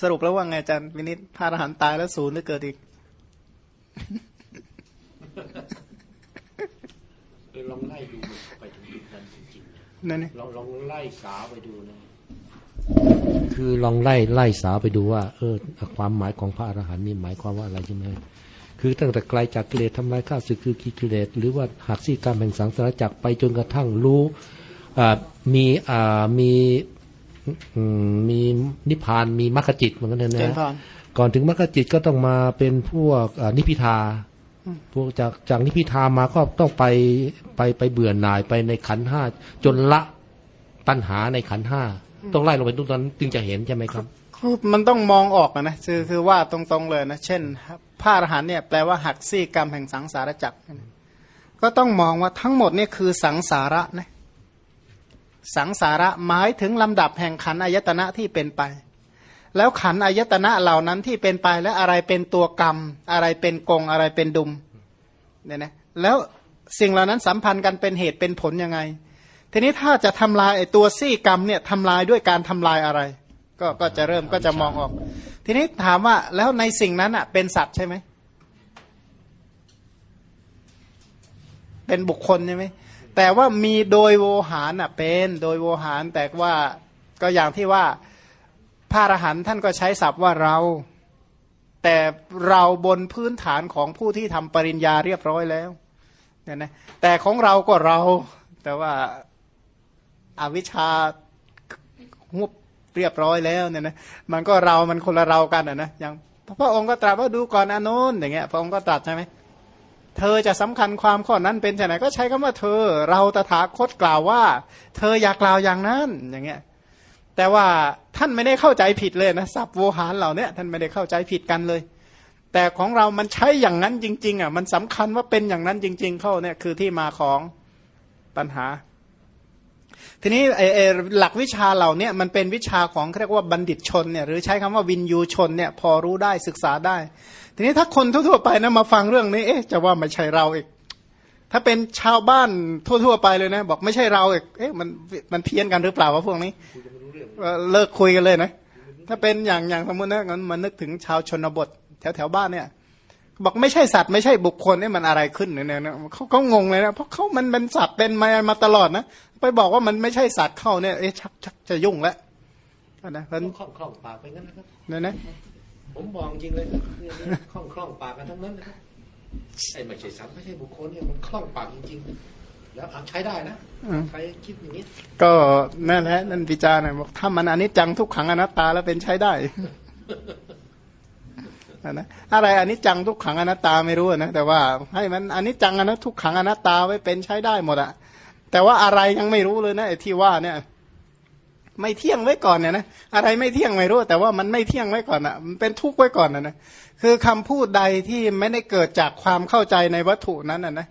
สรุปแล้วว่าไงอาจารย์วินิจพระอรหันต์ตายแล้วศูนย์หรือเกิดอีกลองไล่ดูมันไปถึงจุดนั้นจริงๆนั่นนี่ลองลองไล่สาไปดูนะคือลองไล่ไล่สาไปดูว่า เออ ความหมายของพระอรหันต์นี่หมายความว่าอะไรใช่ไหมคือตั้งแต่ไกลจากกิเลสทำลายข้าศึกคือกิเลสหรือว่าหักซี่กรรมแห่งสังสารจักรไปจนกระทั่งรู้อ่ามีอ่ามีอื มมีนิพพานมีมรรคจิตเหมือนกันนะเจนนะพรก่อนถึงมรรคจิตก็ต้องมาเป็นพวกอ่านิพพิทาพวกจากจากนิพพิทามาก็ต้องไปไปไปเบื่อหน่ายไปในขันธ์ห้าจนละตัณหาในขันธ์ห้าต้องไล่ลงไปทุกตอนจึงจะเห็นใช่ไหมครับคือมันต้องมองออกอะนะคือคือว่าตรงๆเลยนะ เช่นพระอรหันต์เนี่ยแปลว่าหักซี่กรรมแห่งสังสารจักรก็ต้องมองว่าทั้งหมดเนี่ยคือสังสาระนะ สังสาระหมายถึงลำดับแห่งขันอายตนะที่เป็นไป แล้วขันอายตนะเหล่านั้นที่เป็นไปและอะไรเป็นตัวกรรม อะไรเป็นกงอะไรเป็นดุมเนี่ยนะแล้วสิ่งเหล่านั้นสัมพันธ์กันเป็นเหตุเป็นผลยังไง ทีนี้ถ้าจะทำลายไอ้ตัวซี่กรรมเนี่ยทำลายด้วยการทำลายอะไร ก็ก็จะเริ่มก็จะมองออก ทีนี้ถามว่าแล้วในสิ่งนั้นอะ เป็นสัตว์ใช่ไหมเป็นบุคคลใช่ไหม แต่ว่ามีโดยโวหารอะเป็นโดยโวหารแต่ว่าก็อย่างที่ว่าพระอรหันต์ท่านก็ใช้ศัพท์ว่าเรา แต่เราบนพื้นฐานของผู้ที่ทำปริญญาเรียบร้อยแล้วเนี่ยนะแต่ของเราก็เรา แต่ว่าอาวิชชาฮุบเรียบร้อยแล้วเนี่ยนะมันก็เรามันคนละเรากันอะนะอย่างพระองค์ก็ตรัสว่าดูก่อนอนุนอย่างเงี้ยพระองค์ก็ตรัสใช่ไหม เธอจะสำคัญความข้อนั้นเป็นไงก็ใช้คำว่าเธอเราตถาคตกล่าวว่า เธออยากกล่าวอย่างนั้นอย่างเงี้ยแต่ว่าท่านไม่ได้เข้าใจผิดเลยนะศัพโวหารเหล่านี้ท่านไม่ได้เข้าใจผิดกันเลย แต่ของเรามันใช้อย่างนั้นจริงๆอะมันสำคัญว่าเป็นอย่างนั้นจริง ๆ เข้าเนี่ยคือที่มาของปัญหา ทีนี้ไอ้หลักวิชาเหล่านี้มันเป็นวิชาของเรียกว่าบัณฑิตชนเนี่ยหรือใช้คำว่าวินยูชนเนี่ยพอรู้ได้ศึกษาได้ ทีนี้ถ้าคนทั่วๆไปนะมาฟังเรื่องนี้ เอ๊ะจะว่าไม่ใช่เราอีก ถ้าเป็นชาวบ้านทั่วๆไปเลยนะ บอกไม่ใช่เราอีกเอ๊ะมันมันเพี้ยนกันหรือเปล่าวะพวกนี้เเลิกคุยกันเลยนะถ้าเป็นอย่างอย่างสมมตินะงั้นมันนึกถึงชาวชนบท แถวแถวๆบ้านเนี่ย บอกไม่ใช่สัตว์ไม่ใช่บุคคลเนี่ยมันอะไรขึ้นเนี่ยเนี่ยเขาเขางงเลยนะเพราะเขามันเป็นสัตว์เป็นมามาตลอดนะไปบอกว่ามันไม่ใช่สัตว์เข้าเนี่ยเอ๊ะชักชักจะยุ่งแล้วนะเพราะคล่องคล่องปากไปงั้นนะเนี่ยนะ ผมบอกจริงเลยครับเนี่ยเนี่ยคล่องคล่องปากกันทั้งนั้นนะครับไอ้ไม่ใช่สัตว์ไม่ใช่บุคคลเนี่ยมันคล่องปากจริงๆ แล้วเอาใช้ได้นะอืมใครคิดอย่างนี้ ก็นั่นแหละนั่นพิจารณาบอกถ้ามันอนิจจังทุกขังอนัตตาแล้วเป็นใช้ได้นะอะไรอนิจจังทุกขังอนัตตาไม่รู้นะแต่ว่าให้มันอนิจจังอนัตทุกขังอนัตตาไว้เป็นใช้ได้หมดอะแต่ว่าอะไรยังไม่รู้เลยนะไอ้ที่ว่าเนี่ย ไม่เที่ยงไว้ก่อนเนี่ยนะอะไรไม่เที่ยงไม่รู้ แต่ว่ามันไม่เที่ยงไว้ก่อนอะมันเป็นทุกข์ไว้ก่อนนะนะคือคำพูดใดที่ไม่ได้เกิดจากความเข้าใจในวัตถุนั้นนะนะ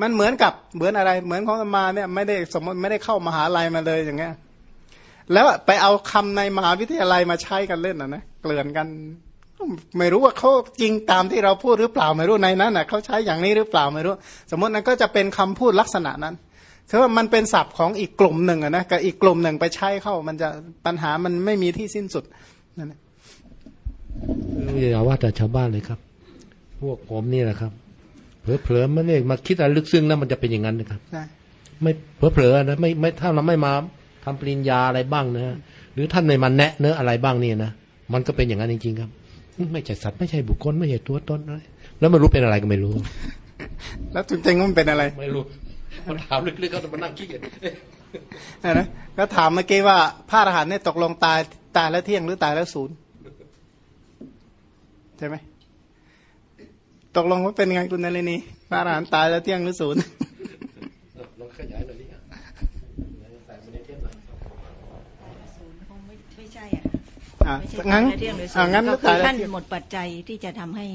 มันเหมือนกับเหมือนอะไรเหมือนของมาเนี่ยไม่ได้สมมติไม่ได้เข้ามหาลัยมาเลยอย่างเงี้ยแล้วไปเอาคำในมหาวิทยาลัยมาใช้กันเล่นอะนะเกลื่อนกันไม่รู้ว่าเขาจริงตามที่เราพูดหรือเปล่าไม่รู้ในนั้นน่ะเขาใช้อย่างนี้หรือเปล่าไม่รู้ สมมตินั้นก็จะเป็นคำพูดลักษณะนั้น คือว่ามันเป็นศัพท์ของอีกกลุ่มหนึ่งอะนะกับอีกกลุ่มหนึ่งไปใช้เข้า มันจะปัญหามันไม่มีที่สิ้นสุดนั่นแหละอย่าว่าแต่ชาวบ้านเลยครับ พวกผมนี่แหละครับเผลอๆมันเนี่ยมาคิดอะไรลึกซึ้งนะมันจะเป็นอย่างนั้นนะครับได้ไม่เผลอๆนะไม่ไม่ถ้าเราไม่มาทำปริญญาอะไรบ้างนะฮะหรือท่านไม่มาแนะเนื้อะอะไรบ้างเนี่ยนะมันก็เป็นอย่างนั้นจริง ๆ ครับ ไม่ใช่สัตว์ไม่ใช่บุคคลไม่ใช่ตัวตนอะไรแล้วไม่รู้เป็นอะไรก็ไม่รู้ แล้วจริงๆมันเป็นอะไร ไม่รู้ มันถามลึกๆเขาจะมานั่งคิดกันนะนะก็ถามเมื่อกี้ว่าพระอรหันต์เนี่ยตกลงตายตายแล้วเที่ยงหรือตายแล้วศูนย์ใช่ไหมตกลงว่าเป็นไงคุณนลินีพระอรหันต์ตายแล้วเที่ยงหรือศูนย์ลองขยายหน่อยดิครับใส่ไปในเทปหน่อยศูนย์คงไม่ไม่ใช่อะอะไม่ใช่งั้นตายแล้วเที่ยงหรือศูอะนย์งั้นก็ตาคืยอแล้วท่านเที่ยงหมดปัจจัยที่จะทำให้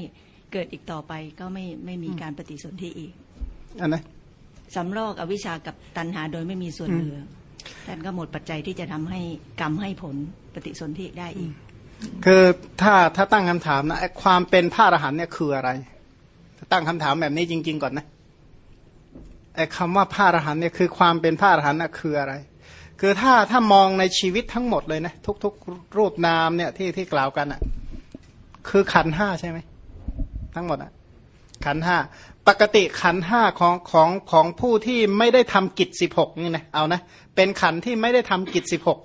เกิดอีกต่อไปก็ไม่ไม่มีการปฏิสนธิอีกอันนะ สำรอกอวิชชากับตัณหาโดยไม่มีส่วนเหลืออท่านก็หมดปัจจัยที่จะทำให้กรรมให้ผลปฏิสนธิได้อีก คือถ้าถ้าตั้งคำถามนะไอ้ความเป็นพระอรหันต์เนี่ยคืออะไรถ้าตั้งคำถามแบบนี้จริง ๆ ก่อนนะไอ้คำว่าพระอรหันต์เนี่ยคือความเป็นพระอรหันต์น่ะคืออะไร คือถ้าถ้ามองในชีวิตทั้งหมดเลยนะทุก ๆ รูปนามเนี่ยที่ที่กล่าวกันอะ่ะ คือขันห้าใช่ไหมทั้งหมดอะ่ะขันห้า ปกติขันห้าของของของผู้ที่ไม่ได้ทำกิจสิบหกนี่นะเอานะเป็นขันที่ไม่ได้ทำกิจสิบหก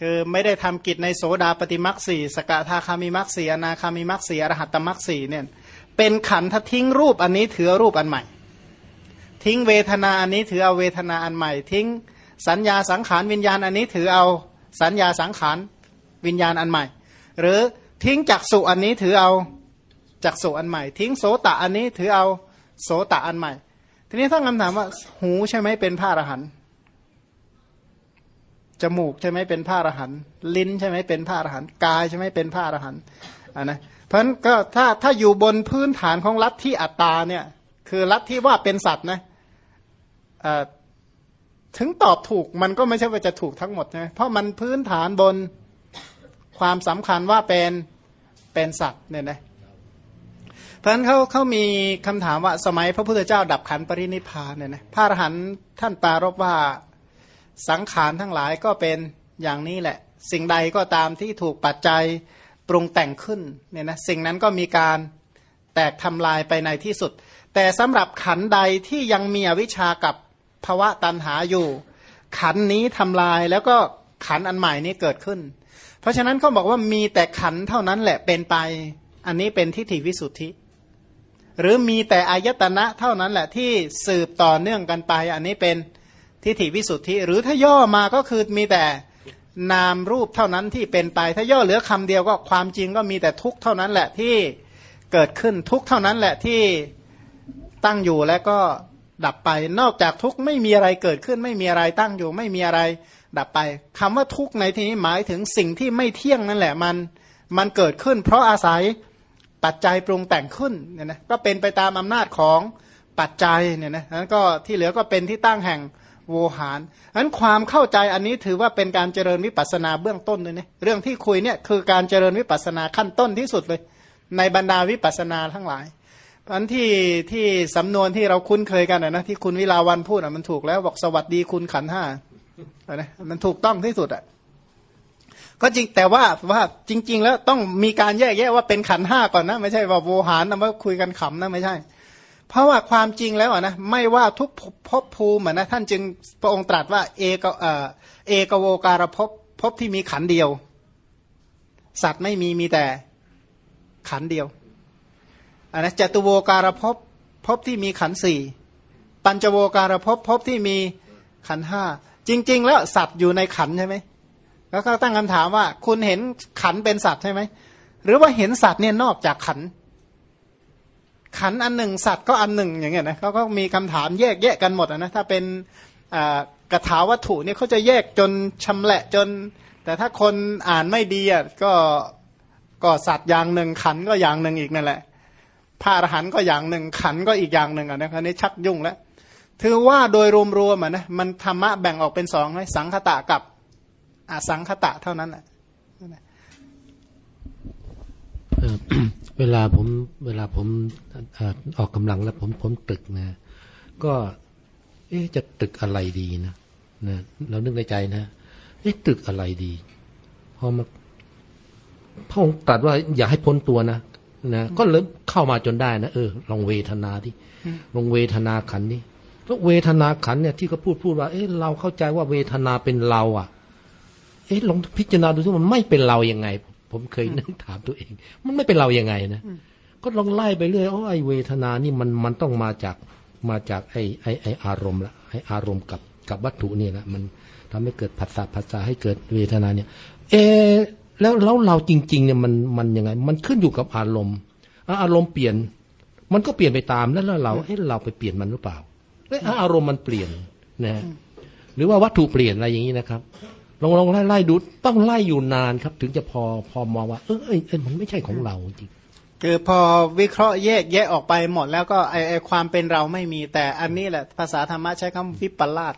คือไม่ได้ทำกิจในโสดาปฏิมักสี่สกทาคามิมักสี่อนาคามิมักสี่อรหัตตมักสี่เนี่ยเป็นขันถ้าทิ้งรูปอันนี้ถือรูปอันใหม่ ทิ้งเวทนาอันนี้ถือเอาเวทนาอันใหม่ ทิ้งสัญญาสังขารวิญญาณอันนี้ถือเอาสัญญาสังขารวิญญาณอันใหม่ หรือทิ้งจักสุอันนี้ถือเอา จักสุอันใหม่ ทิ้งโสตะอันนี้ถือเอาโสตะอันใหม่ ทีนี้ต้องคำถามว่า หูใช่ไหมเป็นผ้าอรหันต์จมูกใช่ไหมเป็นผ้าอรหันต์ลิ้นใช่ไหมเป็นผ้าอรหันต์กายใช่ไหมเป็นผ้าอรหันต์อ่านะเพราะฉะนั้นก็ถ้าถ้าอยู่บนพื้นฐานของลัทธิอัตตาเนี่ย คือลัทธิว่าเป็นสัตว์นะถึงตอบถูกมันก็ไม่ใช่ว่าจะถูกทั้งหมดนะเพราะมันพื้นฐานบนความสำคัญว่าเป็นเป็นสัตว์เนี่ยนะ เพราะฉะนั้นเขาเขามีคำถามว่าสมัยพระพุทธเจ้าดับขันปรินิพานเนี่ยนะพระอรหันต์ท่านปารบว่าสังขารทั้งหลายก็เป็นอย่างนี้แหละ สิ่งใดก็ตามที่ถูกปัจจัยปรุงแต่งขึ้นเนี่ยนะสิ่งนั้นก็มีการแตกทำลายไปในที่สุด แต่สำหรับขันใดที่ยังมีอวิชากับภวะตันหาอยู่ ขันนี้ทำลายแล้วก็ขันอันใหม่นี้เกิดขึ้น เพราะฉะนั้นเขาบอกว่ามีแต่ขันเท่านั้นแหละเป็นไป อันนี้เป็นทิฏฐิวิสุทธิ หรือมีแต่อายตนะเท่านั้นแหละที่สืบต่อเนื่องกันไป อันนี้เป็นทิฏฐิวิสุทธิ หรือถ้าย่อมาก็คือมีแต่นามรูปเท่านั้นที่เป็นไป ถ้าย่อเหลือคำเดียวก็ความจริงก็มีแต่ทุกเท่านั้นแหละที่เกิดขึ้นทุกเท่านั้นแหละที่ตั้งอยู่และก็ดับไป นอกจากทุกไม่มีอะไรเกิดขึ้น ไม่มีอะไรตั้งอยู่ ไม่มีอะไรดับไปคำว่าทุกในที่นี้หมายถึงสิ่งที่ไม่เที่ยงนั่นแหละมัน มันเกิดขึ้น เพราะอาศัย ปัจจัยปรุงแต่งขึ้นเนี่ยนะก็เป็นไปตามอำนาจของปัจจัยเนี่ยนะนั้นก็ที่เหลือก็เป็นที่ตั้งแห่งโวหารนั้นความเข้าใจอันนี้ถือว่าเป็นการเจริญวิปัสนาเบื้องต้นเลยเนี่ยเรื่องที่คุยเนี่ยคือการเจริญวิปัสนาขั้นต้นที่สุดเลย ในบรรดาวิปัสนาทั้งหลายอันที่ที่สำนวนที่เราคุ้นเคยกันนะที่คุณวิลาวันพูดอะมันถูกแล้วบอกสวัสดีคุณขันห้านะมันถูกต้องที่สุดอะ ก็จริงแต่ว่าว่าจริง ๆ แล้วต้องมีการแยกแยะว่าเป็นขันห้าก่อนนะ ไม่ใช่ว่าโวหารนะว่าคุยกันขำนะไม่ใช่ เพราะว่าความจริงแล้วนะไม่ว่าทุกภพภูมินะท่านจึงพระองค์ตรัสว่าเอกเอกโวการภพภพที่มีขันเดียว สัตว์ไม่มีมีแต่ขันเดียวอันนะจตุโวการภพภพที่มีขันสี่ปัญจโวการภพภพที่มีขันห้าจริง ๆ แล้วสัตว์อยู่ในขันใช่ไหม แล้วก็ตั้งคำถามว่า คุณเห็นขันเป็นสัตว์ใช่ไหมหรือว่าเห็นสัตว์เนี่ยนอกจากขัน ขันอันหนึ่งสัตว์ก็อันหนึ่งอย่างเงี้ยนะเขาก็มีคำถามแยกแยกกันหมดนะถ้าเป็นกระถาวัตถุเนี่ยเขาจะแยกจนชำแหละจน แต่ถ้าคนอ่านไม่ดีอะก็ก็สัตว์อย่างหนึ่งขันก็อย่างหนึ่งอีกนั่นแหละพระอรหันต์ก็อย่างหนึ่งขันก็อีกอย่างหนึ่งอะนะคราวนี้ชักยุ่งแล้วถือว่าโดยรวมๆอะนะมันธรรมะแบ่งออกเป็นสองเลยสังคตะกับ อสังคตะเท่านั้นแหละเวลาผมเวลาผมออกกำลังแล้วผมผมตึกนะ ก็เอ๊จะตึกอะไรดีนะนะเรานึกในใจนะเอ๊ตึกอะไรดีพอมาพระองค์ตรัสว่าอย่าให้พ้นตัวนะนะก็เริ่มเข้ามาจนได้นะเออลองเวทนาที่ลองเวทนาขันนี่แล้วเวทนาขันเนี่ยที่เขาพูดพูดว่า เอ๊ะเราเข้าใจว่าเวทนาเป็นเรา อะ เอ๊ะลองพิจารณาดูที่มันไม่เป็นเรายังไง ผมเคยนั่งถามตัวเอง มันไม่เป็นเรายังไงนะก็ลองไล่ไปเรื่อยโอ้ไอเวทนานี่มันมันต้องมาจากมาจากไอไอไออารมณ์ละไออารมณ์กับกับวัตถุนี่แหละมันทำให้เกิดผัสสะผัสสะให้เกิดเวทนาเนี่ย เอแล้วแล้วเราจริง ๆ เนี่ยมันมันยังไง มันขึ้นอยู่กับอารมณ์ อารมณ์เปลี่ยน มันก็เปลี่ยนไปตามแล้วเราเอ๊ะเราไปเปลี่ยนมันหรือเปล่าเอ๊ะอารมณ์มันเปลี่ยนนะหรือว่าวัตถุเปลี่ยนอะไรอย่างนี้นะครับ ลองลองไล่ไล่ดูต้องไล่อยู่นานครับ ถึงจะพอพอมองว่า เออเออมันไม่ใช่ของเราจริงคือพอวิเคราะห์แยกแยะออกไปหมด แล้วก็ไอไอความเป็นเราไม่มี แต่อันนี้แหละ ภาษาธรรมะใช้คำวิปลาส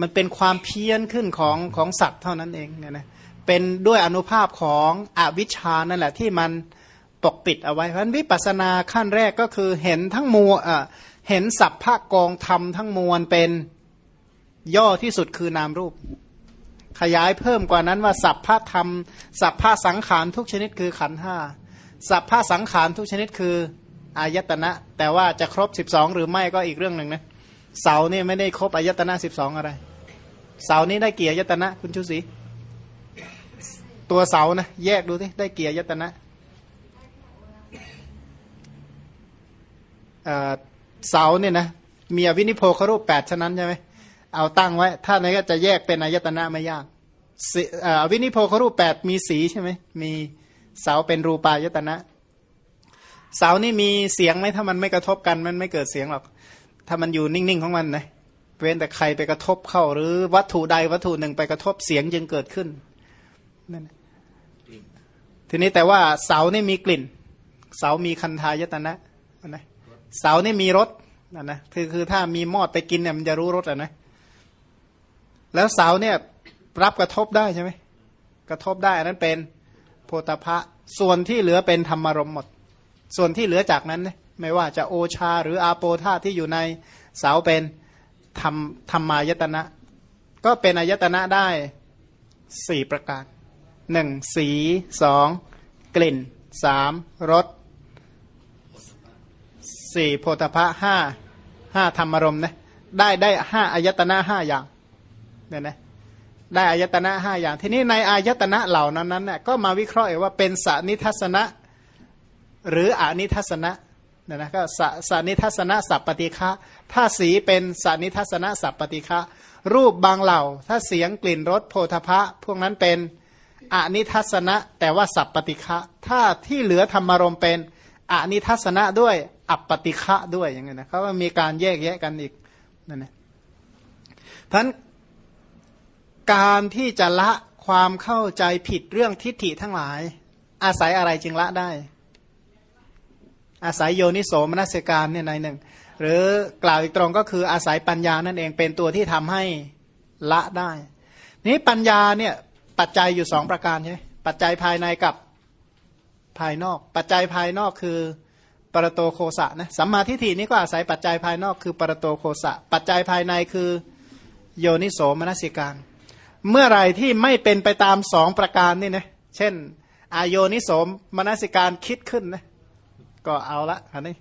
มันเป็นความเพี้ยนขึ้นของของสัตว์เท่านั้นเองเนี่ยนะเป็นด้วยอนุภาพของอวิชชานั่นแหละที่มันปกปิดเอาไว้เพราะวิปัสสนาขั้นแรกก็คือเห็นทั้งมวลเห็นสัพพะกองธรรมทั้งมวลเป็นย่อที่สุดคือนามรูป ขยายเพิ่มกว่านั้นว่าสัพพะธรรม สัพพะสังขารทุกชนิดคือขันห้าสัพพะสังขารทุกชนิดคืออายตนะ แต่ว่าจะครบสิบสองหรือไม่ก็อีกเรื่องหนึ่งนะเสาเนี่ยไม่ได้ครบอายตนะสิบสองอะไร เสานี้ได้เกียรยตนะ คุณชุศรีตัวเสานะแยกดูสิได้เกียรยตนะเสาเนี่ยนะมีอวินิโพครูปแปดฉะนั้นใช่ไหม เอาตั้งไว้ ถ้าในก็จะแยกเป็นอายตนะไม่ยากอวินิโพครูปแปดมีสีใช่ไหมมีเสาเป็นรูปายตนะเสานี่มีเสียงไหมถ้ามันไม่กระทบกันมันไม่เกิดเสียงหรอก ถ้ามันอยู่นิ่งๆของมันนะเว้นแต่ใครไปกระทบเข้า หรือวัตถุใดวัตถุหนึ่งไปกระทบเสียงจึงเกิดขึ้นนั่นทีนี้แต่ว่าเสานี่มีกลิ่น เสามีคันทายตนะนะเสานี่มีรสนะนะคือคือถ้ามีมอดไปกินเนี่ยมันจะรู้รสอะนะ แล้วเสาเนี่ยรับกระทบได้ใช่ไหมกระทบได้อันนั้นเป็นโพธพะส่วนที่เหลือเป็นธรรมารมหมด ส่วนที่เหลือจากนั้นไม่ว่าจะโอชาหรืออาโปธาที่อยู่ในเสาเป็นธรรมธรรมายตนะ ก็เป็นอายตนะได้สี่ประการหนึ่งสีสองกลิ่นสามรสสี่โพธพะห้าห้าธรรมรมนะได้ได้ห้าอายตนะห้าอย่าง เนี่ยนะได้อายตนะห้าอย่าง ทีนี้ในอายตนะเหล่านั้นนั้นน่ยก็มาวิเคราะห์ว่าเป็นสนิทัศนะ หรืออนิทัศนะเนี่ยนะก็สสนิทัศนะสัพปฏิฆะถ้าสีเป็นสนิทัศนะสัพปฏิฆะรูปบางเหล่า ถ้าเสียงกลิ่นรสโพธพะ พวกนั้นเป็นอนิทัศนะแต่ว่าสัพปฏิฆะถ้าที่เหลือธรรมารมเป็นอนิทัศนะด้วยอัปปติฆะด้วยอย่างเงี้ยนะเขาว่ามีการแยกแยะกันอีกนั่นนะท่าน การที่จะละความเข้าใจผิดเรื่องทิฏฐิทั้งหลาย อาศัยอะไรจึงละได้ อาศัยโยนิโสมนัสการเนี่ยในหนึ่ง หรือกล่าวอีกตรงก็คืออาศัยปัญญานั่นเองเป็นตัวที่ทำให้ละได้ นี้ปัญญาเนี่ยปัจจัยอยู่สองประการใช่ปัจจัยภายในกับภายนอก ปัจจัยภายนอกคือปรโตโคสะนะสัมมาทิฏฐินี้ก็อาศัยปัจจัยภายนอกคือปรโตโคสะ ปัจจัยภายในคือโยนิโสมนสิการ เมื่อไรที่ไม่เป็นไปตามสองประการนี่นะเช่น อายโยนิสมนสิการคิดขึ้นนะก็เอาละอันนี้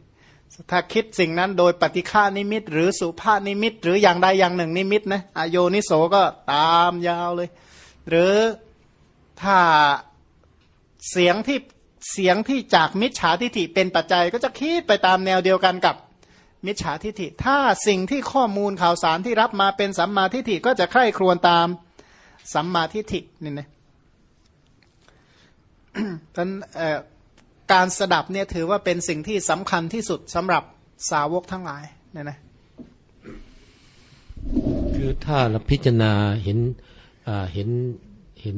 ถ้าคิดสิ่งนั้นโดยปฏิฆานิมิต หรือสุภานิมิต หรืออย่างใดอย่างหนึ่งนิมิตนะอโยนิโสก็ตามยาวเลย หรือถ้าเสียงที่เสียงที่จากมิจฉาทิฐิเป็นปัจจัยก็จะคิดไปตามแนวเดียวกันกับมิจฉาทิฐิ ถ้าสิ่งที่ข้อมูลข่าวสารที่รับมาเป็นสัมมาทิฐิก็จะใคร่ครวญตาม สัมมาทิฐินี่นะท่านการสดับเนี่ยถือว่าเป็นสิ่งที่สำคัญที่สุดสำหรับสาวกทั้งหลายเนี่ยนะคือถ้าเราพิจารณาเห็นเห็นเห็น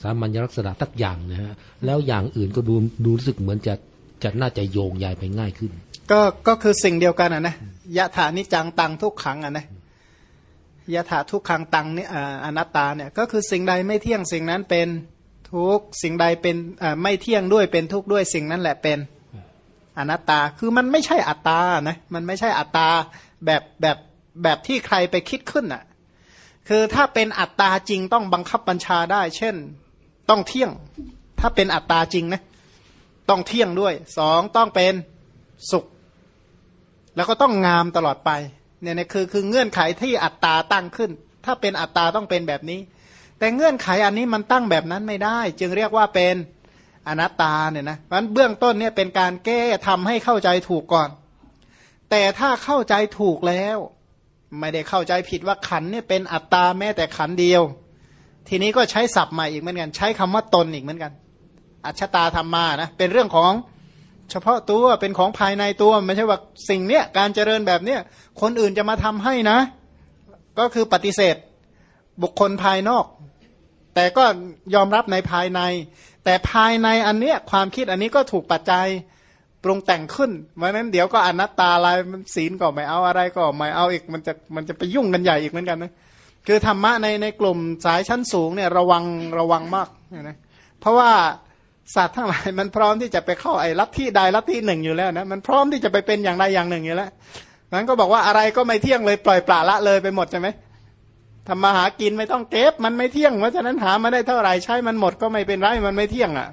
สามัญลักษณะสักอย่างนะฮะแล้วอย่างอื่นก็ดูดูรู้สึกเหมือนจะจะน่าจะโยงใยไปง่ายขึ้น ก็ก็คือสิ่งเดียวกันอะนะยะถานิจังตังทุกขังอะนะ ยถาทุกขังตังเนี่ยอนัตตาเนี่ยก็คือสิ่งใดไม่เที่ยงสิ่งนั้นเป็นทุกสิ่งใดเป็นไม่เที่ยงด้วยเป็นทุกข์ด้วยสิ่งนั้นแหละเป็นอนัตตาคือมันไม่ใช่อัตตานะมันไม่ใช่อัตตาแบบแบบแบบที่ใครไปคิดขึ้นอะคือถ้าเป็นอัตตาจริงต้องบังคับบัญชาได้ เช่นต้องเที่ยง ถ้าเป็นอัตตาจริงนะต้องเที่ยงด้วยสองต้องเป็นสุข แล้วก็ต้องงามตลอดไป เนี่ยนะคือคือเงื่อนไขที่อัตตาตั้งขึ้น ถ้าเป็นอัตตาต้องเป็นแบบนี้ แต่เงื่อนไขอันนี้มันตั้งแบบนั้นไม่ได้ จึงเรียกว่าเป็นอนัตตาเนี่ยนะเพราะเบื้องต้นเนี่ยเป็นการแก้ทำให้เข้าใจถูกก่อน แต่ถ้าเข้าใจถูกแล้ว ไม่ได้เข้าใจผิดว่าขันเนี่ยเป็นอัตตาแม้แต่ขันเดียว ทีนี้ก็ใช้ศัพท์ใหม่อีกเหมือนกัน ใช้คำว่าตนอีกเหมือนกัน อัจฉตาธรรมานะเป็นเรื่องของ เฉพาะตัวเป็นของภายในตัวไม่ใช่ว่าสิ่งเนี้ยการเจริญแบบเนี้ยคนอื่นจะมาทำให้นะ ก็คือปฏิเสธบุคคลภายนอก แต่ก็ยอมรับในภายใน แต่ภายในอันเนี้ยความคิดอันนี้ก็ถูกปัจจัยปรุงแต่งขึ้นเพราะนั้นเดี๋ยวก็อนัตตาอะไรมันศีลก็ไม่เอาอะไรก็ไม่เอาอีกมันจะมันจะไปยุ่งกันใหญ่อีกเหมือนกันนะคือธรรมะในในกลุ่มสายชั้นสูงเนี่ยระวังระวังมากนะเพราะว่า สัตว์ทั้งหลายมันพร้อมที่จะไปเข้าไอ้ลัทธิใดลัทธิหนึ่งอยู่แล้วนะมันพร้อมที่จะไปเป็นอย่างใดอย่างหนึ่งอยู่แล้วนั้นก็บอกว่าอะไรก็ไม่เที่ยงเลยปล่อยปละละเลยไปหมดใช่ไหมทำมาหากินไม่ต้องเก็บมันไม่เที่ยงเพราะฉะนั้นหามาได้เท่าไหร่ใช้มันหมดก็ไม่เป็นไรมันไม่เที่ยงอะ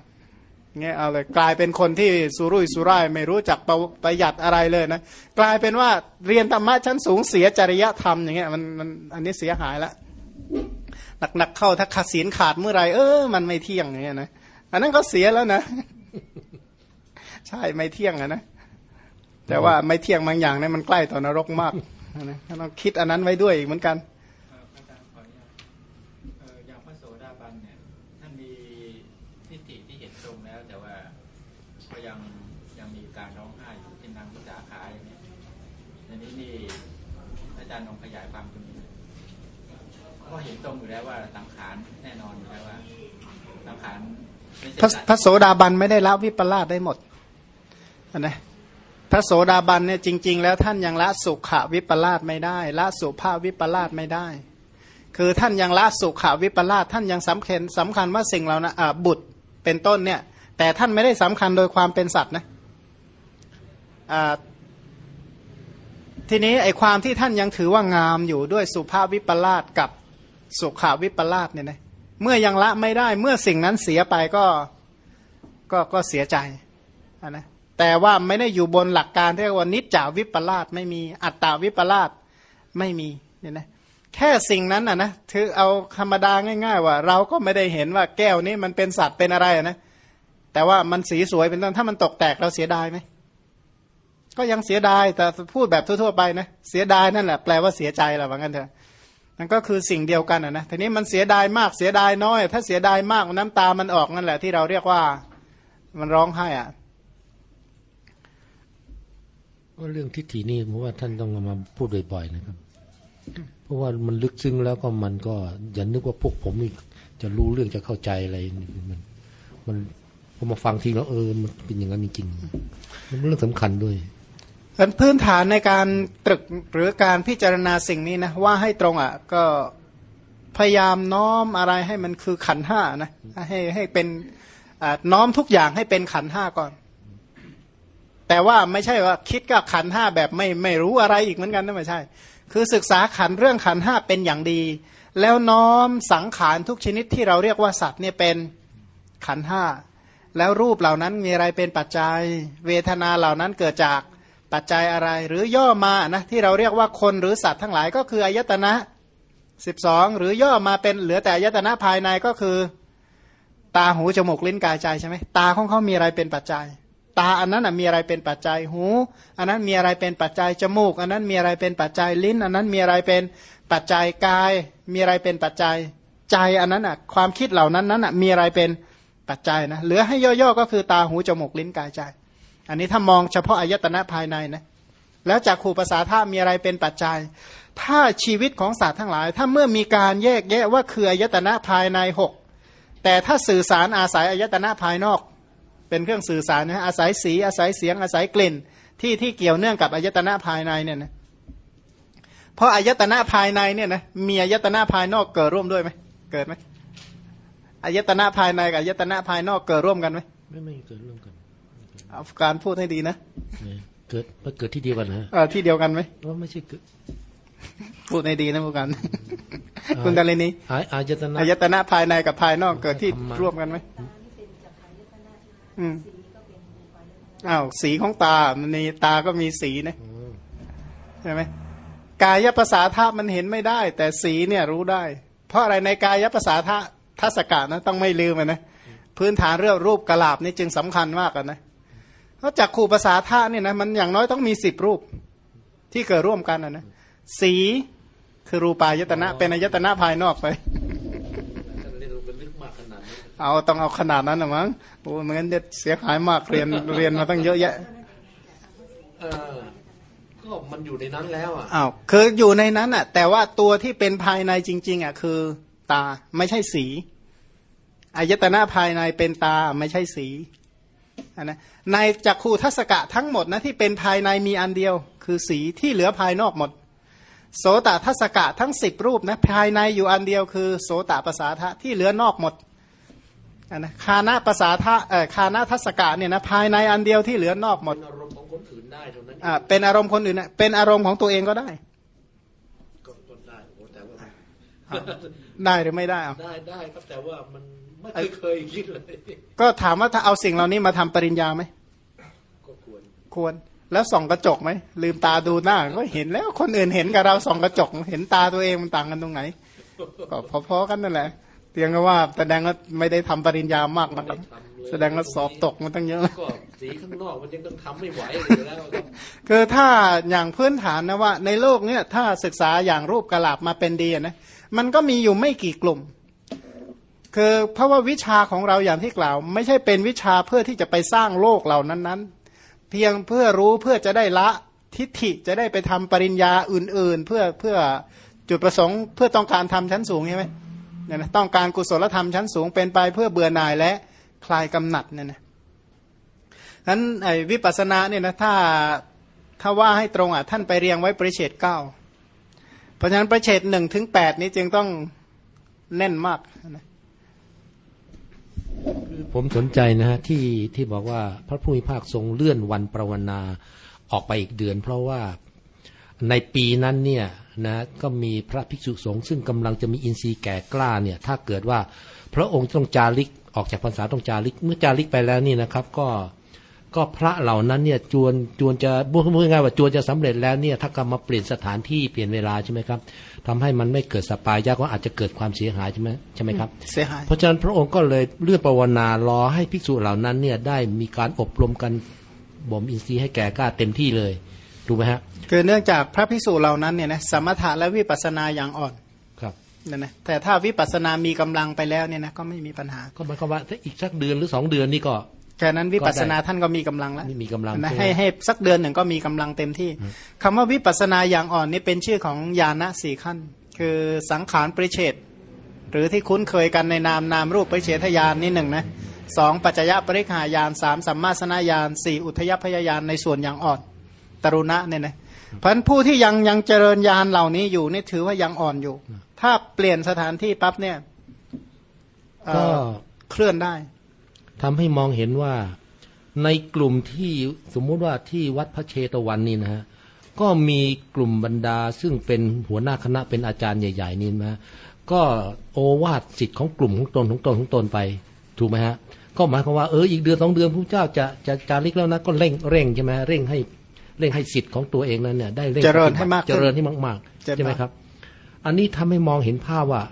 เงี้ยเอาเลยกลายเป็นคนที่สุรุ่ยสุร่ายไม่รู้จักประประหยัดอะไรเลยนะกลายเป็นว่าเรียนธรรมะชั้นสูงเสียจริยธรรมอย่างเงี้ยมันมันอันนี้เสียหายละหนักๆเข้าถ้าขาดศีลขาดเมื่อไหร่เออมันไม่เที่ยงอย่างเงี้ยนะ อันนั้นก็เสียแล้วนะ ใช่ไม่เที่ยงอะนะ แต่ว่าไม่เที่ยงบางอย่างเนี่ยมันใกล้ต่อนรกมากนะต้องคิดอันนั้นไว้ด้วยอีกเหมือนกันอาจารย์ขออนุญาตเอ่ออย่างพระโสดาบันเนี่ยท่านมีทิฏฐิที่เห็นตรงแล้วแต่ว่าก็ยังยังมีการร้องไห้อยู่ที่นางวิสาขาอย่างเนี้ยในนี้นี่อาจารย์ลองขยายความตรงนี้หน่อยก็เห็นตรงอยู่แล้วว่าสังขารแน่นอนอยู่แล้วว่าสังขารไม่ใช่ พระสัตว์พระโสดาบันไม่ได้ละวิปลาสได้หมดอันนะพระโสดาบันเนี่ยจริง ๆ แล้วท่านยังละสุขวิปลาสไม่ได้ ละสุภาพวิปลาสไม่ได้ คือท่านยังละสุขวิปลาสท่านยังสำคัญสำคัญว่าสิ่งเรานะอ่าบุตรเป็นต้นเนี่ย แต่ท่านไม่ได้สำคัญโดยความเป็นสัตว์นะอ่าทีนี้ไอความที่ท่านยังถือว่างามอยู่ด้วยสุภาพวิปลาสกับสุขาวิปลาสเนี่ยนะ เมื่อยังละไม่ได้ เมื่อสิ่งนั้นเสียไปก็ก็ก็เสียใจอะนะแต่ว่าไม่ได้อยู่บนหลักการที่เรียกว่านิจจาวิปลาสไม่มีอัตตาวิปลาสไม่มีเนี่ยนะแค่สิ่งนั้นอะนะถือเอาธรรมดาง่าย ๆ ว่า เราก็ไม่ได้เห็นว่าแก้วนี้มันเป็นสัตว์เป็นอะไรนะแต่ว่ามันสีสวยเป็นต้นถ้ามันตกแตกเราเสียดายไหมก็ยังเสียดายแต่พูดแบบทั่วๆไปนะเสียดายนั่นแหละแปลว่าเสียใจแหละว่างั้นเถอะ นั่นก็คือสิ่งเดียวกันอะนะทีนี้มันเสียดายมากเสียดายน้อย ถ้าเสียดายมากน้ำตามันออกนั่นแหละที่เราเรียกว่ามันร้องไห้อะว่าเรื่องทิฏฐินี่ผมว่าท่านต้องเอามาพูดบ่อยๆนะครับ เพราะว่ามันลึกซึ้งแล้วก็มันก็อย่านึกว่าพวกผมนี่จะรู้เรื่องจะเข้าใจอะไรมัน มันพอมาฟังทีแล้วเออ มันเป็นอย่างนั้นจริงๆมันเป็นเรื่องสำคัญด้วย เป็นพื้นฐานในการตรึกหรือการพิจารณาสิ่งนี้นะว่าให้ตรงอะก็พยายามน้อมอะไรให้มันคือขันห้านะให้ให้เป็นน้อมทุกอย่างให้เป็นขันห้าก่อน แต่ว่าไม่ใช่ว่าคิดกับขันห้าแบบไม่ไม่รู้อะไรอีกเหมือนกันนะไม่ใช่ คือศึกษาขันเรื่องขันห้าเป็นอย่างดี แล้วน้อมสังขารทุกชนิดที่เราเรียกว่าสัตว์เนี่ยเป็นขันห้าแล้วรูปเหล่านั้นมีอะไรเป็นปัจจัย เวทนาเหล่านั้นเกิดจาก ปัจจัยอะไรหรือย่อมานะที่เราเรียกว่าคนหรือสัตว์ทั้งหลายก็คืออายตนะสิบสองหรือย่อมาเป็นเหลือแต่อายตนะภายในก็คือ ตาหูจมูกลิ้นกายใจใช่ไหมตาของเขามีอะไรเป็นปัจจัย ตาอันนั้นนะมีอะไรเป็นปัจจัยหู อันนั้นมีอะไรเป็นปัจจัยจมูก อันนั้นมีอะไรเป็นปัจจัยลิ้น อันนั้นมีอะไรเป็นปัจจัยกาย มีอะไรเป็นปัจจัยใจอันนั้นอะความคิดเหล่านั้นนั้นอะมีอะไรเป็นปัจจัยนะเหลือให้ย่อๆก็คือตาหูจมูกลิ้นกายใจ อันนี้ถ้ามองเฉพาะอายตนะภายในนะแล้วจากขู่ภาษาท่ามีอะไรเป็นปัจจัย ถ้าชีวิตของสัตว์ทั้งหลาย ถ้าเมื่อมีการแยกแยะว่าคืออายตนะภายในหกแต่ถ้าสื่อสารอาศัยอายตนะภายนอก เป็นเครื่องสื่อสารนะอาศัยสีอาศัยเสียงอาศัยกลิ่น ที่ที่เกี่ยวเนื่องกับอายตนะภายในเนี่ยนะเพราะอายตนะภายในเนี่ยนะมีอายตนะภายนอกเกิดร่วมด้วยไหมเกิดไหมอายตนะภายในกับอายตนะภายนอกเกิดร่วมกันไหมไม่ไม่เกิดเรื่องกัน เอาการพูดให้ดีนะเนี่ยเกิดมันเกิดที่เดียวกันนะฮะเออที่เดียวกันไหมว่าไม่ใช่เกิดพูดให้ดีนะพวกกันคุณกาเลนีอายอายตนะอายตนะภายในกับภายนอกเกิดที่ธรรมะร่วมกันไหมอืมอ้าวสีของตามันมีตาก็มีสีนะอืมใช่ไหมกายภาษาธาตุมันเห็นไม่ได้ แต่สีเนี่ยรู้ได้ เพราะอะไรในกายภาษาธาตุทัศกะนะต้องไม่ลืมมันนะพื้นฐานเรื่องรูปกระลาบนี่จึงสำคัญมากอะนะ เพราะจากขู่ภาษาธาตุเนี่ยนะมันอย่างน้อยต้องมีสิบรูปที่เกิดร่วมกันอะนะสีคือรูปายตนะเป็นอายตนะภายนอกไปท่านเรียนรู้เป็นลึกมากขนาดนั้นเอาต้องเอาขนาดนั้นนะมั้งโอ้เหมือนจะเสียหายมากเรียนเรียนมาตั้งเยอะแยะเออก็มันอยู่ในนั้นแล้วอะอ้าวคืออยู่ในนั้นอะ แต่ว่าตัวที่เป็นภายในจริง ๆ อะ คือตาไม่ใช่สีอายตนะภายในเป็นตาไม่ใช่สีอั นนะในจักขูทัศกะทั้งหมดนะที่เป็นภายในมีอันเดียว คือสีที่เหลือภายนอกหมด โสตทัศกะทั้งสิบรูปนะภายในอยู่อันเดียวคือ โสตภาษาทะที่เหลือนอกหมดอันนะคานาภาษาทะเอ่อคานาทัศกะเนี่ยนะภายในอันเดียวที่เหลือนอกหมดอารมณ์ของคนอื่นได้เท่านั้นอ่าเป็นอารมณ์คนอื่นนะเป็นอารมณ์ของตัวเองก็ได้ก็ก็ได้โอ้แต่ว่าได้หรือไม่ได้เอาได้ได้ครับแต่ว่ามัน ไม่เคยเคยคิดเลย ก็ถามว่าถ้าเอาสิ่งเหล่านี้มาทำปริญญาไหมก็ควร ควร แล้วส่องกระจกไหม ลืมตาดูหน้า ก็เห็นแล้วคนอื่นเห็นกับเราส่องกระจก เห็นตาตัวเองมันต่างกันตรงไหน ก็พอๆกันนั่นแหละเพียงแต่ว่าแสดงว่าไม่ได้ทำปริญญามากนะครับแสดงว่าสอบตกมาตั้งเยอะก็สีข้างนอกมันยังต้องทำไม่ไหวอยู่แล้วครับคือถ้าอย่างพื้นฐานนะว่า ในโลกเนี่ยถ้าศึกษาอย่างรูปกระลาบมาเป็นดีอะนะมันก็มีอยู่ไม่กี่กลุ่ม คือเพราะว่าวิชาของเราอย่างที่กล่าว ไม่ใช่เป็นวิชาเพื่อที่จะไปสร้างโลกเหล่านั้นๆ เพียงเพื่อรู้เพื่อจะได้ละทิฏฐิจะได้ไปทำปริญญาอื่น ๆ เพื่อเพื่อจุดประสงค์ เพื่อต้องการทำชั้นสูงใช่ไหมเนี่ยนะต้องการกุศลธรรมชั้นสูงเป็นไปเพื่อเบื่อหน่ายและคลายกำหนัดเนี่ยนะนั้นไอ้วิปัสสนาเนี่ยนะถ้าถ้าว่าให้ตรงอะท่านไปเรียงไว้ปริเฉดเก้าเพราะฉะนั้นปริเฉดหนึ่งถึงแปดนี้จึงต้องแน่นมากนะ ผมสนใจนะฮะที่ที่บอกว่าพระผู้มีภาคทรงเลื่อนวันประวนาออกไปอีกเดือน เพราะว่าในปีนั้นเนี่ยนะก็มีพระภิกษุสงฆ์ซึ่งกำลังจะมีอินทรีย์แก่กล้าเนี่ยถ้าเกิดว่าพระองค์ต้องจาริกออกจากพรรษาต้องจาริกเมื่อจาริกไปแล้วนี่นะครับ ก็ ก็พระเหล่านั้นเนี่ยจวนจวนจะพูดง่ายๆว่าจวนจะสำเร็จแล้วเนี่ยถ้ากำมาเปลี่ยนสถานที่เปลี่ยนเวลาใช่ไหมครับทำให้มันไม่เกิดสปายยะก็อาจจะเกิดความเสียหายใช่ไหมใช่ไหมครับเสียหายเพราะฉะนั้นพระองค์ก็เลยเลื่อนปวนารอให้ภิกษุเหล่านั้นเนี่ยได้มีการอบรมกันบ่มอินทรีย์ให้แก่กล้าเต็มที่เลยถูกไหมฮะคือเนื่องจากพระพิสูจน์เหล่านั้นเนี่ยนะสมถะและวิปัสสนาอย่างอ่อนครับเนี่ยนะแต่ถ้าวิปัสสนามีกำลังไปแล้วเนี่ยนะก็ไม่มีปัญหา ก็หมายความว่าถ้าอีกสักเดือนหรือสองเดือนนี่ก็ แค่นั้นวิปัสสนาท่านก็มีกำลังแล้วนี่มีกำลังนะใช่ไหมให้ให้สักเดือนหนึ่งก็มีกำลังเต็มที่คำว่าวิปัสสนาอย่างอ่อนนี่เป็นชื่อของญาณสี่ขั้น คือสังขารปริเฉดหรือที่คุ้นเคยกันในนามนามรูปปริเฉทญาณนี่หนึ่งนะสองปัจจยปริขายานสามสัมมาสนญาณสี่อุทยพยญาณในส่วนอย่างอ่อนตรุณะเนี่ยนะเพราะฉะนั้นผู้ที่ยังยังเจริญญาณเหล่านี้อยู่นี่ถือว่ายังอ่อนอยู่ ถ้าเปลี่ยนสถานที่ปั๊บเนี่ยเอ่ก็อเคลื่อนได้ ทำให้มองเห็นว่าในกลุ่มที่สมมุติว่าที่วัดพระเชตวันนี่นะฮะก็มีกลุ่มบรรดาซึ่งเป็นหัวหน้าคณะเป็นอาจารย์ใหญ่ ๆ นี่นะก็โอวาทสิทธิ์ของกลุ่มของตนของตนของตนไป ถูกไหมฮะ ก็หมายความว่าเอออีกเดือนสองเดือนพระเจ้าจะจะจาริกแล้วนะก็เร่งเร่งใช่ไหมเร่งให้เร่งให้สิทธิ์ของตัวเองนั้นเนี่ยได้เร่งเจริญปฏิบัติให้มากขึ้นเจริญให้มากๆเจริญใช่ไหมครับ อันนี้ทำให้มองเห็นภาพว่า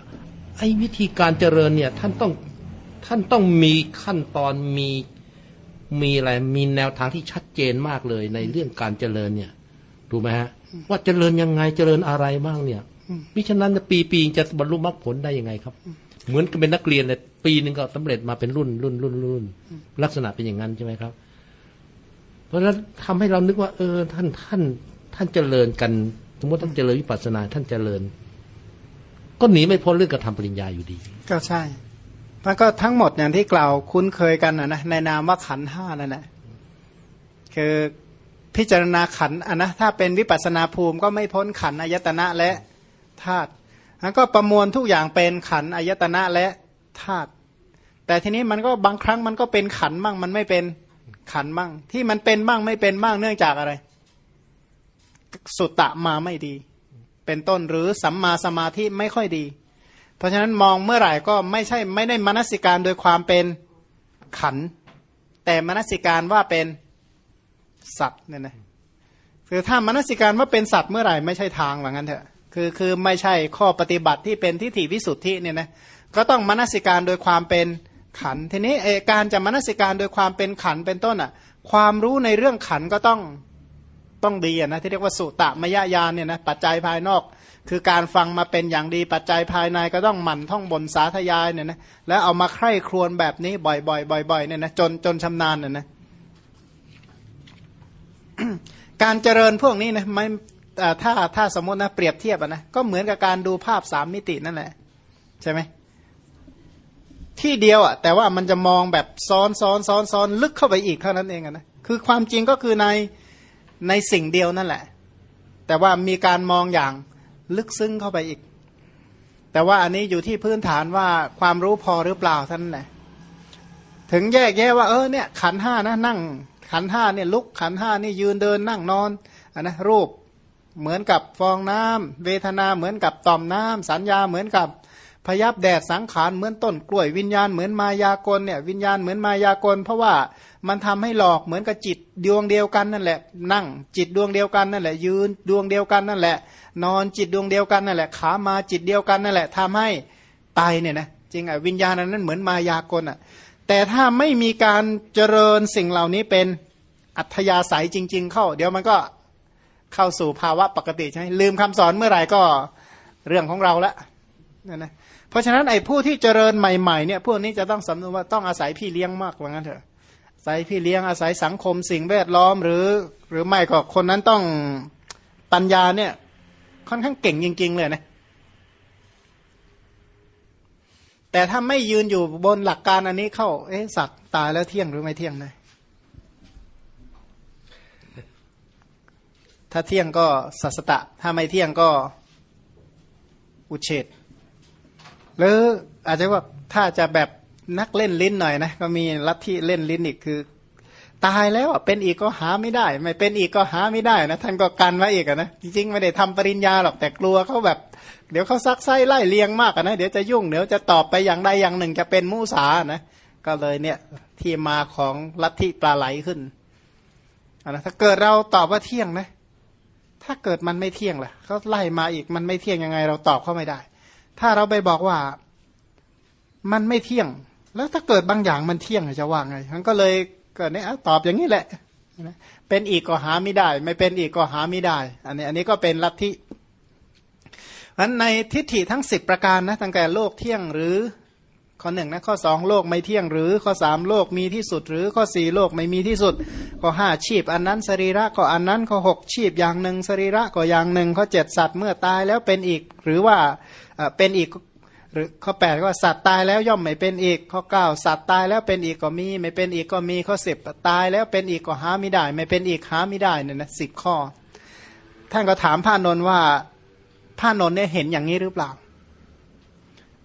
ไอ้วิธีการเจริญเนี่ยท่านต้อง ท่านต้องมีขั้นตอนมีมีอะไรมีแนวทางที่ชัดเจนมากเลยในเรื่องการเจริญเนี่ยถูกไหมฮะว่าเจริญยังไงเจริญอะไรบ้างเนี่ยมิฉะนั้นปีปีๆจะบรรลุมรรคผลได้ยังไงครับ เหมือนกับเป็นนักเรียนเลยปีหนึ่งก็สำเร็จมาเป็นรุ่นรุ่นรุ่นรุ่นลักษณะเป็นอย่างนั้นใช่ไหมครับ เพราะฉะนั้นทำให้เรานึกว่า เออ ท่านท่าน ท่านเจริญกัน สมมติท่านเจริญวิปัสสนาท่านเจริญ ก็หนีไม่พ้นเรื่องการทำปริญญาอยู่ดี ก็ใช่ มันก็ทั้งหมดอย่างที่กล่าวคุ้นเคยกันนะนะในนามว่าขันห้านั่นแหละคือพิจารณาขันอะนะถ้าเป็นวิปัสสนาภูมิก็ไม่พ้นขันอายตนะและธาตุแล้วก็ประมวลทุกอย่างเป็นขันอายตนะและธาตุแต่ทีนี้มันก็บางครั้งมันก็เป็นขันธ์มั่งมันไม่เป็นขันธ์มั่งที่มันเป็นบ้างไม่เป็นบ้างเนื่องจากอะไร สุตตะมาไม่ดี เป็นต้นหรือสัมมาสมาธิไม่ค่อยดี เพราะฉะนั้นมองเมื่อไหร่ก็ไม่ใช่ไม่ได้มนสิการโดยความเป็นขัน แต่มนสิการว่าเป็นสัตว์เนี่ยนะคือถ้ามนสิการว่าเป็นสัตว์เมื่อไหร่ไม่ใช่ทางว่างั้นเถอะคือคือไม่ใช่ข้อปฏิบัติที่เป็นทิฏฐิวิสุทธิเนี่ยนะก็ต้องมนสิการโดยความเป็นขันทีนี้เอการจะมนสิการโดยความเป็นขันเป็นต้นอะ ความรู้ในเรื่องขันก็ต้องต้องดีอะนะที่เรียกว่าสุตตะมยญาณเนี่ยนะปัจจัยภายนอก คือการฟังมาเป็นอย่างดีปัจจัยภายในก็ต้องหมั่นท่องบนสาธยายเนี่ยนะแล้วเอามาใคร่ครวญแบบนี้บ่อยๆบ่อยๆเนี่ยนะจนจนชำนาญเนี่ยนะการเจริญพวกนี้นะไม่ถ้าถ้าสมมตินะเปรียบเทียบนะก็เหมือนกับการดูภาพสามมิตินั่นแหละ ใช่ไหมที่เดียวอะ แต่ว่ามันจะมองแบบซ้อนซ้อนซ้อนซ้อนลึกเข้าไปอีกเท่านั้นเองนะคือความจริงก็คือในในสิ่งเดียวนั่นแหละ แต่ว่ามีการมองอย่าง ลึกซึ้งเข้าไปอีก แต่ว่าอันนี้อยู่ที่พื้นฐานว่าความรู้พอหรือเปล่าท่านแหละถึงแยกแยะว่าเออเนี่ยขันห้านะนั่ง ขันห้าเนี่ยลุกขันห้านี่ยืนเดินนั่งนอนอันนะรูปเหมือนกับฟองน้ำเวทนาเหมือนกับต่อมน้ำสัญญาเหมือนกับพยับแดดสังขารเหมือนต้นกล้วยวิญญาณเหมือนมายากลเนี่ยวิญญาณเหมือนมายากล เพราะว่ามันทำให้หลอกเหมือนกับจิตดวงเดียวกันนั่นแหละ นั่งจิตดวงเดียวกันนั่นแหละ ยืนดวงเดียวกันนั่นแหละ นอนจิตดวงเดียวกันนั่นแหละขามาจิตเดียวกันนั่นแหละทำให้ตายเนี่ยนะจริงอะวิญญาณนั้นเหมือนมายากลอะแต่ถ้าไม่มีการเจริญสิ่งเหล่านี้เป็นอัธยาศัยจริง ๆ เข้า เดี๋ยวมันก็เข้าสู่ภาวะปกติใช่ไหมลืมคำสอนเมื่อไหร่ก็เรื่องของเราละนั่นนะเพราะฉะนั้นไอ้ผู้ที่เจริญใหม่ๆเนี่ยพวกนี้จะต้องสำนึกว่าต้องอาศัยพี่เลี้ยงมากว่างั้นเถอะอาศัยพี่เลี้ยงอาศัยสังคมสิ่งแวดล้อมหรือ หรือไม่ก็คนนั้นต้องปัญญาเนี่ย ค่อนข้างเก่งจริง ๆ เลยนะ แต่ถ้าไม่ยืนอยู่บนหลักการอันนี้เข้า เอ๊ะสัตว์ตายแล้วเที่ยงหรือไม่เที่ยงเลยถ้าเที่ยงก็สัสตะ ถ้าไม่เที่ยงก็อุเฉดหรืออาจจะว่าถ้าจะแบบนักเล่นลิ้นหน่อยนะ ก็มีลัทธิเล่นลิ้นอีกคือ ตายแล้วเป็นอีกก็หาไม่ได้ ไม่เป็นอีกก็หาไม่ได้นะท่านก็กันไว้อีกนะจริงๆไม่ได้ทำปริญญาหรอกแต่กลัวเขาแบบ เดี๋ยวเขาซักไส้ไล่เลียงมากนะเดี๋ยวจะยุ่งเดี๋ยวจะตอบไปอย่างใดอย่างหนึ่งจะเป็นมุสานะก็เลยเนี่ยที่มาของลัทธิปลาไหลขึ้นนะถ้าเกิดเราตอบว่าเที่ยงนะ ถ้าเกิดมันไม่เที่ยงล่ะเขาไล่มาอีกมันไม่เที่ยงยังไง เราตอบเขาไม่ได้ ถ้าเราไปบอกว่ามันไม่เที่ยง แล้วถ้าเกิดบางอย่างมันเที่ยงจะว่าไงมันก็เลย กิดเนี่ยตอบอย่างนี้แหละ เป็นอีกก็หาไม่ได้ ไม่เป็นอีกก็หาไม่ได้ อันนี้อันนี้ก็เป็นลัทธินั้นในทิฏฐิทั้งสิบประการนะตั้งแต่โลกเที่ยงหรือข้อหนึ่งนะข้อสองโลกไม่เที่ยงหรือ ข้อสามโลกมีที่สุดหรือข้อสี่โลกไม่มีที่สุด ข้อห้าชีพ อันนั้นสรีระก็อันนั้นข้อหกชีพอย่างหนึ่งสรีระก็อย่างหนึ่งข้อเจ็ดสัตว์เมื่อตายแล้วเป็นอีกหรือว่าเป็นอีก หรือข้อแปดว่าสัตว์ตายแล้วย่อมไม่เป็นอีก ข้อเก้าสัตว์ตายแล้วเป็นอีกก็มี ไม่เป็นอีกก็มีข้อสิบตายแล้วเป็นอีกก็หาไม่ได้ ไม่เป็นอีกหาไม่ได้เนี่ยนะสิบข้อ ท่านก็ถามพระนนท์ว่าพระนนท์เนี่ยเห็นอย่างนี้หรือเปล่า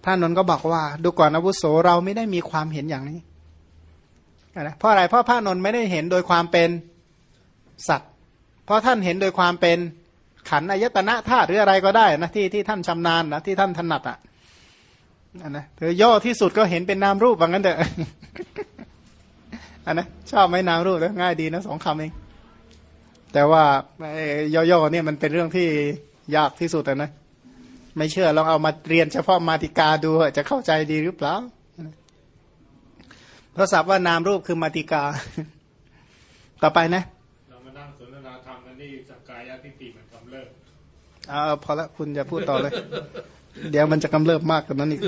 พระนนท์ก็บอกว่า ดูก่อนอาวุโสเราไม่ได้มีความเห็นอย่างนี้นะเพราะอะไรเพราะพระนนท์ไม่ได้เห็นโดยความเป็นสัตว์ เพราะท่านเห็นโดยความเป็นขันอายตนะธาตุหรืออะไรก็ได้นะที่ที่ท่านชำนาญนะที่ท่านถนัดอะ นนะเธอย่อที่สุดก็เห็นเป็นนามรูปว่างั้นเถอะอันนะชอบไหมนามรูปแล้วง่ายดีนะสองคำเอง แต่ว่าย่อๆเนี่ยมันเป็นเรื่องที่ยากที่สุดนะไม่เชื่อลองเอามาเรียนเฉพาะมาติกาดูจะเข้าใจดีหรือเปล่าเพราะศัพท์ว่านามรูปคือมาติกา ต่อไปนะเรามานั่งสนทนาธรรมกันนี่สกายทิฏฐิมันกำเริบเอาพอละคุณจะพูดต่อเลย เดี๋ยวมันจะกำเริบมากกว่านั้นอีก